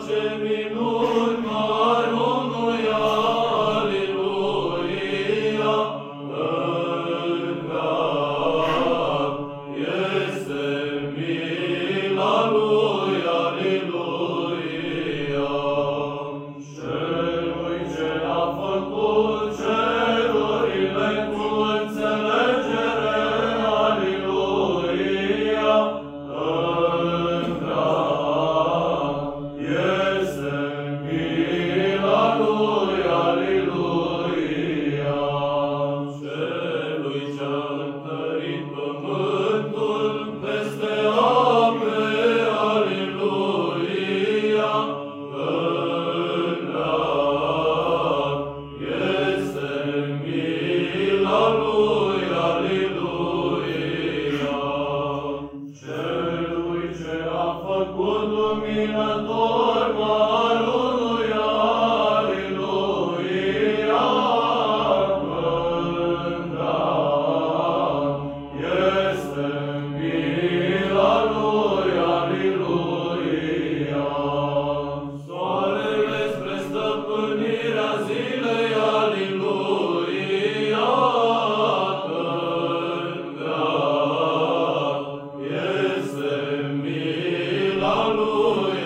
face Aleluia.